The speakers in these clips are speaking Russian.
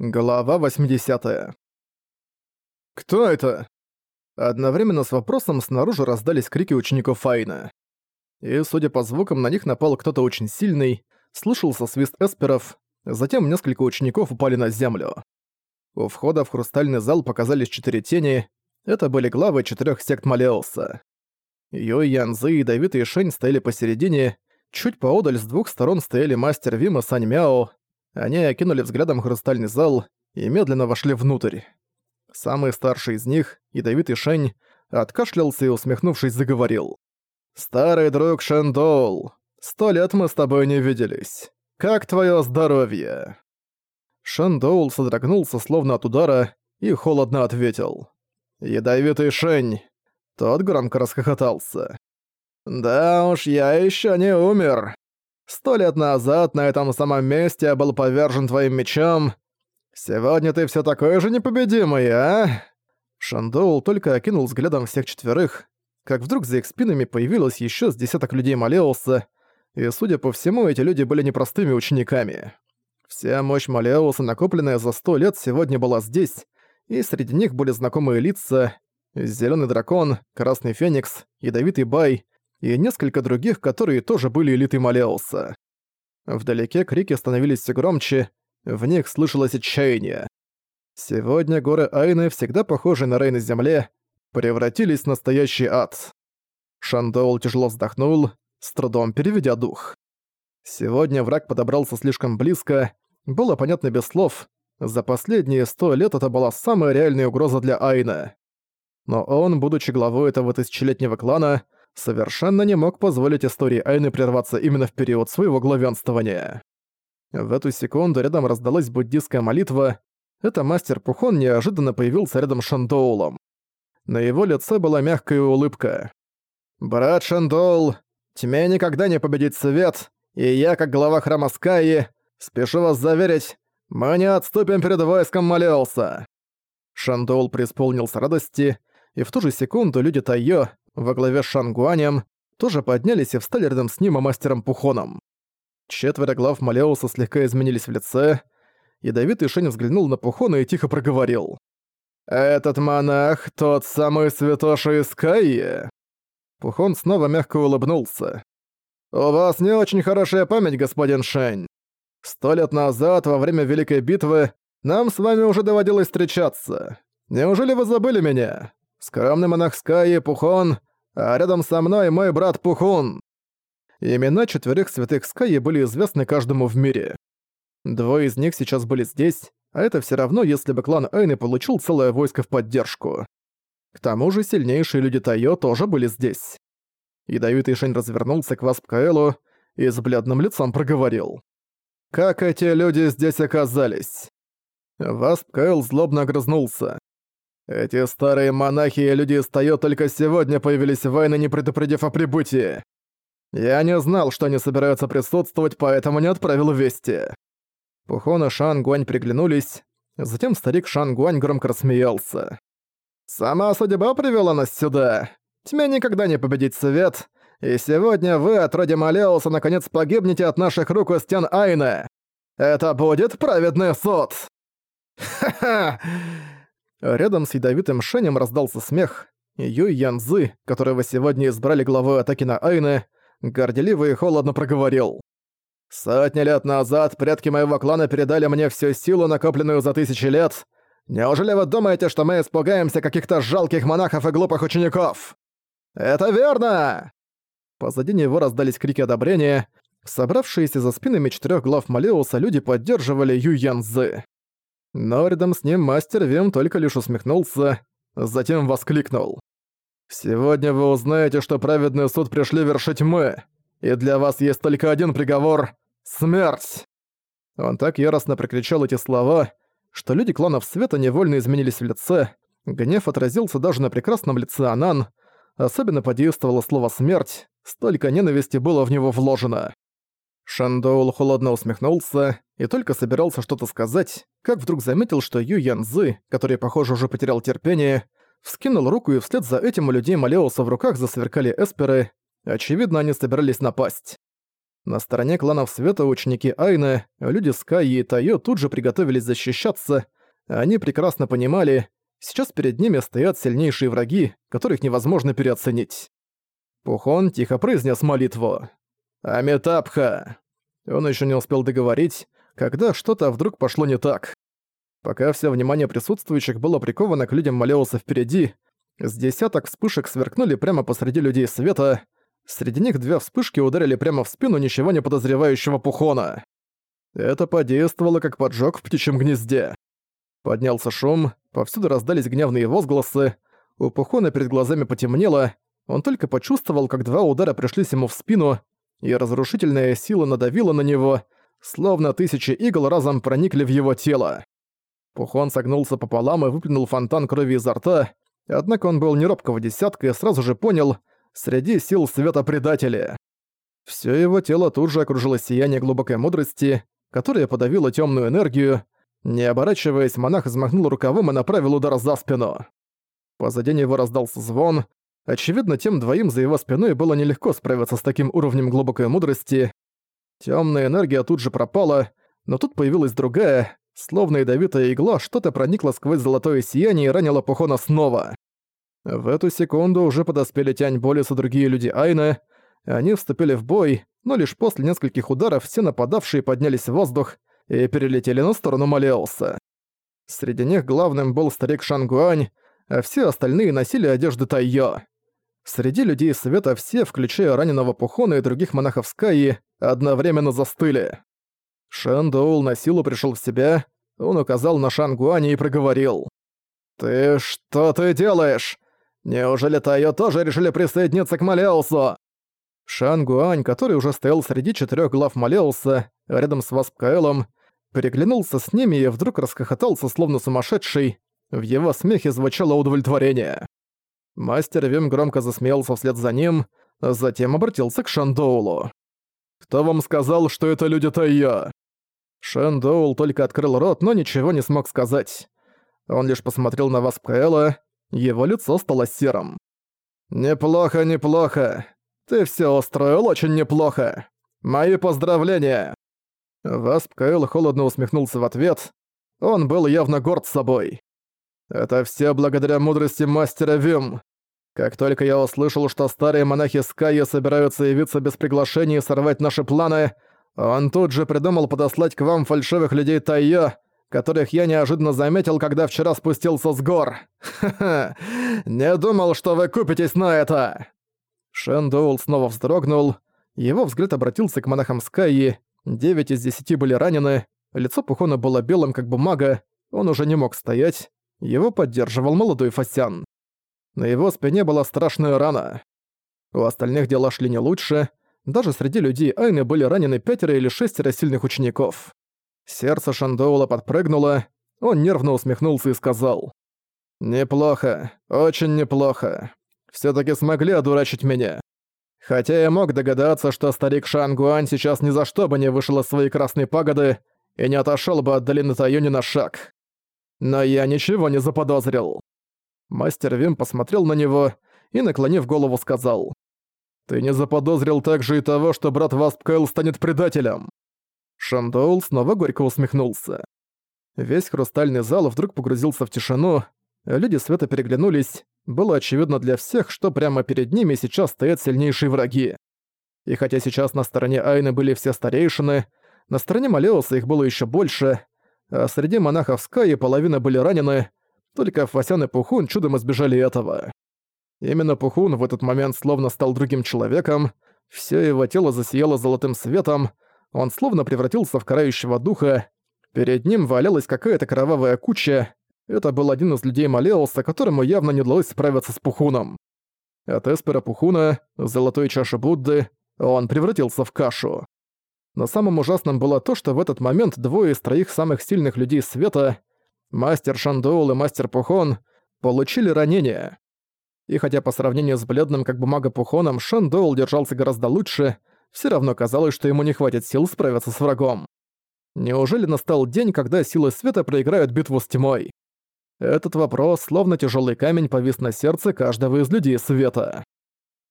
Глава 80. «Кто это?» Одновременно с вопросом снаружи раздались крики учеников Файна. И, судя по звукам, на них напал кто-то очень сильный, слышался свист эсперов, затем несколько учеников упали на землю. У входа в хрустальный зал показались четыре тени, это были главы четырех сект Малеуса. Йой, Янзы и Давид и Шень стояли посередине, чуть поодаль с двух сторон стояли мастер Вим и Сань Мяо, они окинули взглядом хрустальный зал и медленно вошли внутрь. Самый старший из них, ядовитый Шень, откашлялся и, усмехнувшись, заговорил. «Старый друг Шендоул, сто лет мы с тобой не виделись. Как твое здоровье?» Шендоул содрогнулся словно от удара и холодно ответил. «Ядовитый Шень!» Тот громко расхохотался. «Да уж, я еще не умер. Сто лет назад на этом самом месте я был повержен твоим мечом. Сегодня ты все такой же непобедимый, а?» Шандоул только окинул взглядом всех четверых, как вдруг за их спинами появилось еще с десяток людей Малеуса, и, судя по всему, эти люди были непростыми учениками. Вся мощь Малеуса, накопленная за сто лет, сегодня была здесь, и среди них были знакомые лица — Зеленый дракон, Красный Феникс, Ядовитый Бай — и несколько других, которые тоже были элитой Малеуса. Вдалеке крики становились все громче, в них слышалось отчаяние. Сегодня горы Айны, всегда похожие на рай на земле, превратились в настоящий ад. Шандоул тяжело вздохнул, с трудом переведя дух. Сегодня враг подобрался слишком близко, было понятно без слов, за последние сто лет это была самая реальная угроза для Айна. Но он, будучи главой этого тысячелетнего клана, совершенно не мог позволить истории Айны прерваться именно в период своего главенствования. В эту секунду рядом раздалась буддийская молитва. Это мастер Пухон неожиданно появился рядом с Шандоулом. На его лице была мягкая улыбка. «Брат Шандоул, тьме никогда не победить свет, и я, как глава храма Скайи, спешу вас заверить, мы не отступим перед войском Малеуса». Шандоул преисполнился радости, и в ту же секунду люди Тайо, во главе с Шангуанем, тоже поднялись и встали рядом с ним и мастером Пухоном. Четверо глав Малеуса слегка изменились в лице. Ядовитый Шень взглянул на Пухона и тихо проговорил. «Этот монах — тот самый святоша из Каи?» Пухон снова мягко улыбнулся. «У вас не очень хорошая память, господин Шень. Сто лет назад, во время Великой Битвы, нам с вами уже доводилось встречаться. Неужели вы забыли меня? Скромный монах Скайи, Пухон, а рядом со мной мой брат Пухун. Имена четверых святых Скайи были известны каждому в мире. Двое из них сейчас были здесь, а это все равно, если бы клан Эйны получил целое войско в поддержку. К тому же сильнейшие люди Тайо тоже были здесь. Ядовитый Шень развернулся к Васп Каэлу и с бледным лицом проговорил. «Как эти люди здесь оказались?» Васп Каэл злобно огрызнулся. Эти старые монахи и люди из только сегодня появились в войне, не предупредив о прибытии. Я не знал, что они собираются присутствовать, поэтому не отправил вести. Пухон и Шан Гуань приглянулись, затем старик Шан Гуань громко рассмеялся. «Сама судьба привела нас сюда. Тебе никогда не победить свет, и сегодня вы, отродье Малеуса, наконец погибнете от наших рук у стен Айна. Это будет праведный суд!» «Ха-ха!» Рядом с ядовитым Шенем раздался смех, Юй Янзы, которого сегодня избрали главой атаки на Айны, горделиво и холодно проговорил. «Сотни лет назад предки моего клана передали мне всю силу, накопленную за тысячи лет. Неужели вы думаете, что мы испугаемся каких-то жалких монахов и глупых учеников?» «Это верно!» Позади него раздались крики одобрения. Собравшиеся за спинами четырех глав Малеуса люди поддерживали Ю Янзы. Но рядом с ним мастер Вим только лишь усмехнулся, затем воскликнул. «Сегодня вы узнаете, что праведный суд пришли вершить мы, и для вас есть только один приговор — смерть!» Он так яростно прокричал эти слова, что люди кланов света невольно изменились в лице, гнев отразился даже на прекрасном лице Анан, особенно подействовало слово «смерть», столько ненависти было в него вложено. Шандоул холодно усмехнулся и только собирался что-то сказать, как вдруг заметил, что Ю Янзы, который, похоже, уже потерял терпение, вскинул руку и вслед за этим у людей Малеуса в руках засверкали эсперы, очевидно, они собирались напасть. На стороне кланов Света ученики Айны, люди Скайи и Тайо тут же приготовились защищаться. Они прекрасно понимали, сейчас перед ними стоят сильнейшие враги, которых невозможно переоценить. Пухон тихо произнес молитву. «Амитабха!» Он еще не успел договорить, когда что-то вдруг пошло не так. Пока все внимание присутствующих было приковано к людям Малеуса впереди, с десяток вспышек сверкнули прямо посреди людей света, Среди них две вспышки ударили прямо в спину ничего не подозревающего Пухона. Это подействовало как поджог в птичьем гнезде. Поднялся шум, повсюду раздались гневные возгласы, у Пухона перед глазами потемнело, он только почувствовал, как два удара пришлись ему в спину, и разрушительная сила надавила на него, словно тысячи игл разом проникли в его тело. Пухон согнулся пополам и выплюнул фонтан крови изо рта, однако он был не робкого десятка и сразу же понял, среди сил света предатели. Всё его тело тут же окружило сияние глубокой мудрости, которое подавило тёмную энергию. Не оборачиваясь, монах взмахнул рукавом и направил удар за спину. Позади него раздался звон. Очевидно, тем двоим за его спиной было нелегко справиться с таким уровнем глубокой мудрости. Тёмная энергия тут же пропала, но тут появилась другая, словно ядовитая игла, что-то проникло сквозь золотое сияние и ранило Пухона снова. В эту секунду уже подоспели Тянь Болис и другие люди Айна. Они вступили в бой, но лишь после нескольких ударов все нападавшие поднялись в воздух и перелетели на сторону Малеуса. Среди них главным был старик Шангуань, а все остальные носили одежды Тайо. Среди людей света все, включая раненого Пухона и других монахов Скайи, одновременно застыли. Шандоул на силу пришел в себя, он указал на Шангуаня и проговорил. «Ты что ты делаешь? Неужели Тайо тоже решили присоединиться к Малеусу?» Шан Гуань, который уже стоял среди четырех глав Малеуса, рядом с Васпкаэлом, переглянулся с ними и вдруг расхохотался, словно сумасшедший. В его смехе звучало удовлетворение. Мастер Вим громко засмеялся вслед за ним, затем обратился к Шандоулу. «Кто вам сказал, что это люди Тайо?» Шандоул только открыл рот, но ничего не смог сказать. Он лишь посмотрел на Васпкаэла, его лицо стало серым. «Неплохо, неплохо. Ты все устроил очень неплохо. Мои поздравления!» Васп Кайл холодно усмехнулся в ответ. Он был явно горд собой. «Это все благодаря мудрости мастера Вим. Как только я услышал, что старые монахи Скайя собираются явиться без приглашения и сорвать наши планы, он тут же придумал подослать к вам фальшивых людей Тайо, которых я неожиданно заметил, когда вчера спустился с гор. Ха-ха, не думал, что вы купитесь на это!» Шендоул снова вздрогнул, его взгляд обратился к монахам Скайи, девять из десяти были ранены, лицо Пухона было белым, как бумага, он уже не мог стоять, его поддерживал молодой Фасян. На его спине была страшная рана. У остальных дела шли не лучше, даже среди людей Айны были ранены пятеро или шестеро сильных учеников. Сердце Шандоула подпрыгнуло, он нервно усмехнулся и сказал. «Неплохо, очень неплохо. все таки смогли одурачить меня. Хотя я мог догадаться, что старик Шангуань сейчас ни за что бы не вышел из своей красной пагоды и не отошел бы от долины Таюни на шаг. Но я ничего не заподозрил». Мастер Вим посмотрел на него и, наклонив голову, сказал. «Ты не заподозрил также и того, что брат Васпкайл станет предателем?» Шандоул снова горько усмехнулся. Весь хрустальный зал вдруг погрузился в тишину, люди света переглянулись, было очевидно для всех, что прямо перед ними сейчас стоят сильнейшие враги. И хотя сейчас на стороне Айны были все старейшины, на стороне Малеуса их было еще больше, а среди монахов Скайи половина были ранены, только Фасян и Пухун чудом избежали этого. Именно Пухун в этот момент словно стал другим человеком, все его тело засияло золотым светом, он словно превратился в карающего духа. Перед ним валялась какая-то кровавая куча. Это был один из людей Малеуса, которому явно не удалось справиться с Пухуном. От Эспера Пухуна, золотой чаши Будды, он превратился в кашу. Но самым ужасным было то, что в этот момент двое из троих самых сильных людей света, мастер Шандоул и мастер Пухон, получили ранения. И хотя по сравнению с бледным как бумага Пухоном Шандоул держался гораздо лучше, все равно казалось, что ему не хватит сил справиться с врагом. Неужели настал день, когда силы света проиграют битву с тьмой? Этот вопрос, словно тяжелый камень, повис на сердце каждого из людей света.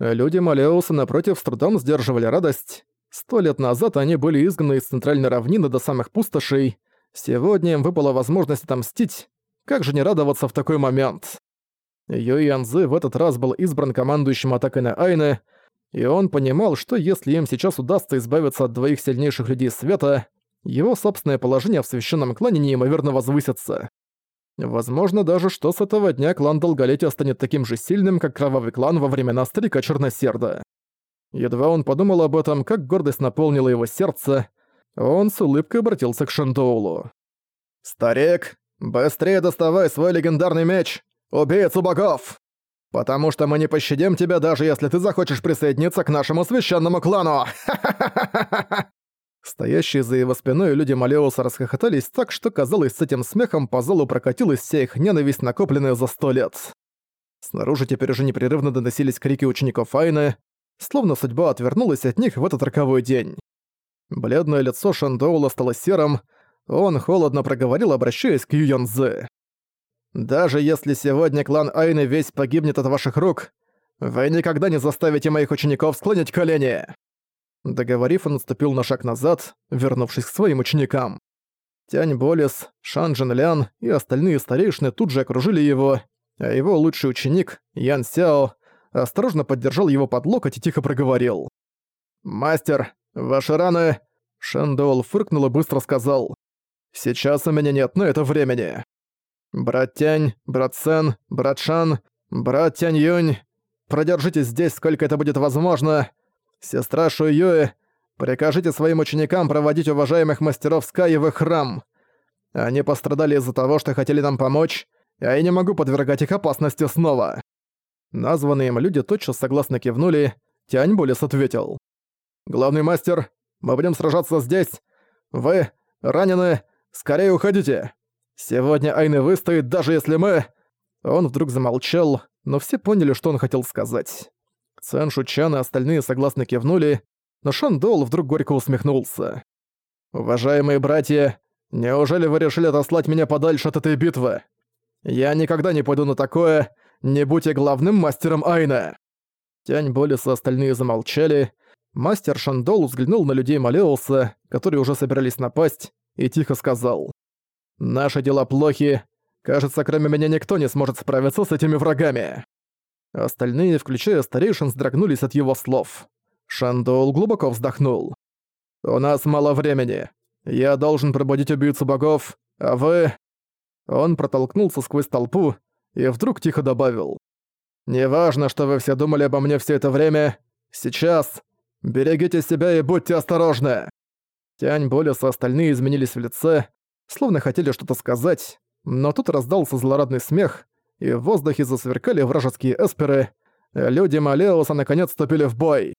Люди Малеуса, напротив, с трудом сдерживали радость. Сто лет назад они были изгнаны из центральной равнины до самых пустошей. Сегодня им выпала возможность отомстить. Как же не радоваться в такой момент? Юй Янзы в этот раз был избран командующим атакой на Айны, и он понимал, что если им сейчас удастся избавиться от двоих сильнейших людей света, его собственное положение в священном клане неимоверно возвысится. Возможно даже, что с этого дня клан Долголетия станет таким же сильным, как Кровавый клан во времена Старика Черносерда. Едва он подумал об этом, как гордость наполнила его сердце, он с улыбкой обратился к Шандоулу. «Старик, быстрее доставай свой легендарный меч, убийцу богов! Потому что мы не пощадим тебя, даже если ты захочешь присоединиться к нашему священному клану! Стоящие за его спиной люди Малеуса расхохотались так, что, казалось, с этим смехом по залу прокатилась вся их ненависть, накопленная за сто лет. Снаружи теперь уже непрерывно доносились крики учеников Айны, словно судьба отвернулась от них в этот роковой день. Бледное лицо Шандоула стало серым, он холодно проговорил, обращаясь к Юйонзе. «Даже если сегодня клан Айны весь погибнет от ваших рук, вы никогда не заставите моих учеников склонить колени!» Договорив, он отступил на шаг назад, вернувшись к своим ученикам. Тянь Болес, Шан Джин Лян и остальные старейшины тут же окружили его, а его лучший ученик, Ян Сяо, осторожно поддержал его под локоть и тихо проговорил. «Мастер, ваши раны...» Шэндоул фыркнул и быстро сказал. «Сейчас у меня нет на это времени. Брат Тянь, брат Сен, брат Шан, брат Тянь Юнь, продержитесь здесь, сколько это будет возможно. Сестра Шуюэ, прикажите своим ученикам проводить уважаемых мастеров Скай в их храм. Они пострадали из-за того, что хотели нам помочь, а я не могу подвергать их опасности снова». Названные им люди тотчас согласно кивнули, Тянь Болес ответил. «Главный мастер, мы будем сражаться здесь. Вы ранены, скорее уходите. Сегодня Айны выстоит, даже если мы...» Он вдруг замолчал, но все поняли, что он хотел сказать. Цэн Шучан и остальные согласно кивнули, но Шан Дол вдруг горько усмехнулся. «Уважаемые братья, неужели вы решили отослать меня подальше от этой битвы? Я никогда не пойду на такое, не будь я главным мастером Айна!» Тянь Болис и остальные замолчали. Мастер Шандол взглянул на людей Малеуса, которые уже собирались напасть, и тихо сказал. «Наши дела плохи. Кажется, кроме меня никто не сможет справиться с этими врагами». Остальные, включая старейшин, сдрогнулись от его слов. Шандол глубоко вздохнул. «У нас мало времени. Я должен пробудить убийцу богов, а вы...» Он протолкнулся сквозь толпу и вдруг тихо добавил. «Неважно, что вы все думали обо мне все это время. Сейчас берегите себя и будьте осторожны!» Тянь Болес и остальные изменились в лице, словно хотели что-то сказать, но тут раздался злорадный смех, и в воздухе засверкали вражеские эсперы. Люди Малеуса наконец вступили в бой.